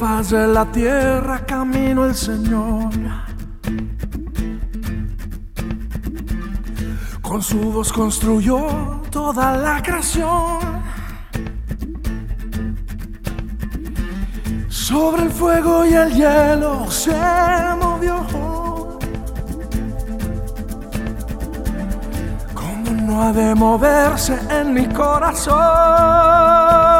faz de la tierra camino el Señor. Con su voz construyó toda la creación. Sobre el fuego y el hielo se movió. Como no ha de moverse en mi corazón.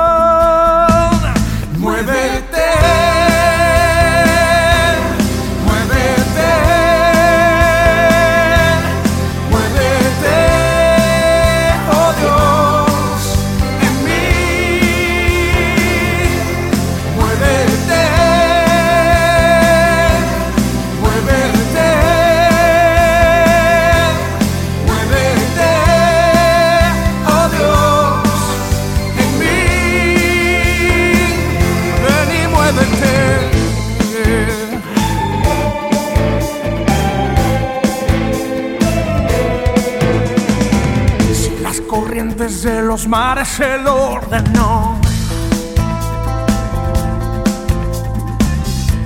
corrientes de los mares él ordenó.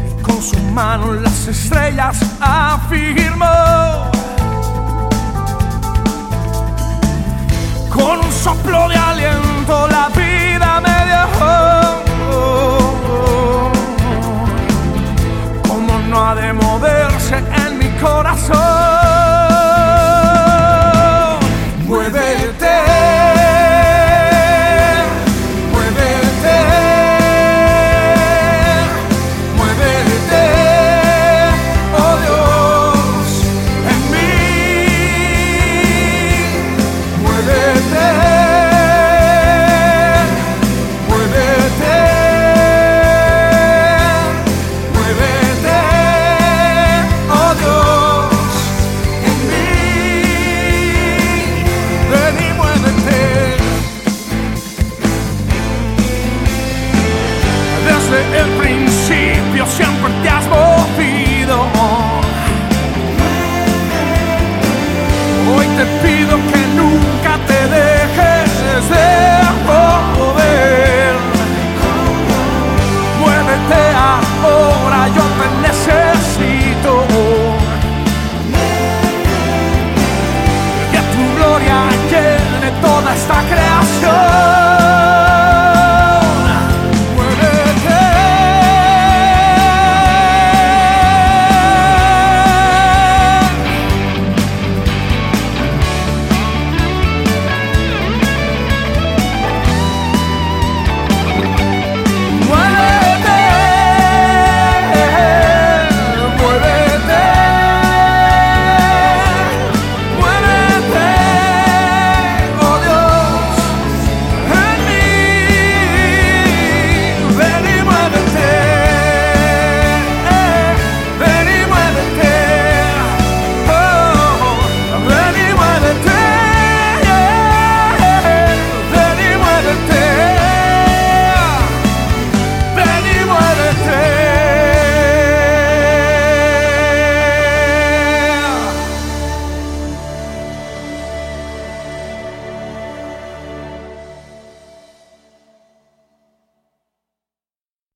Y con su mano las estrellas afirmó. Con un soplo de aliento la vida me dio. Como no ha de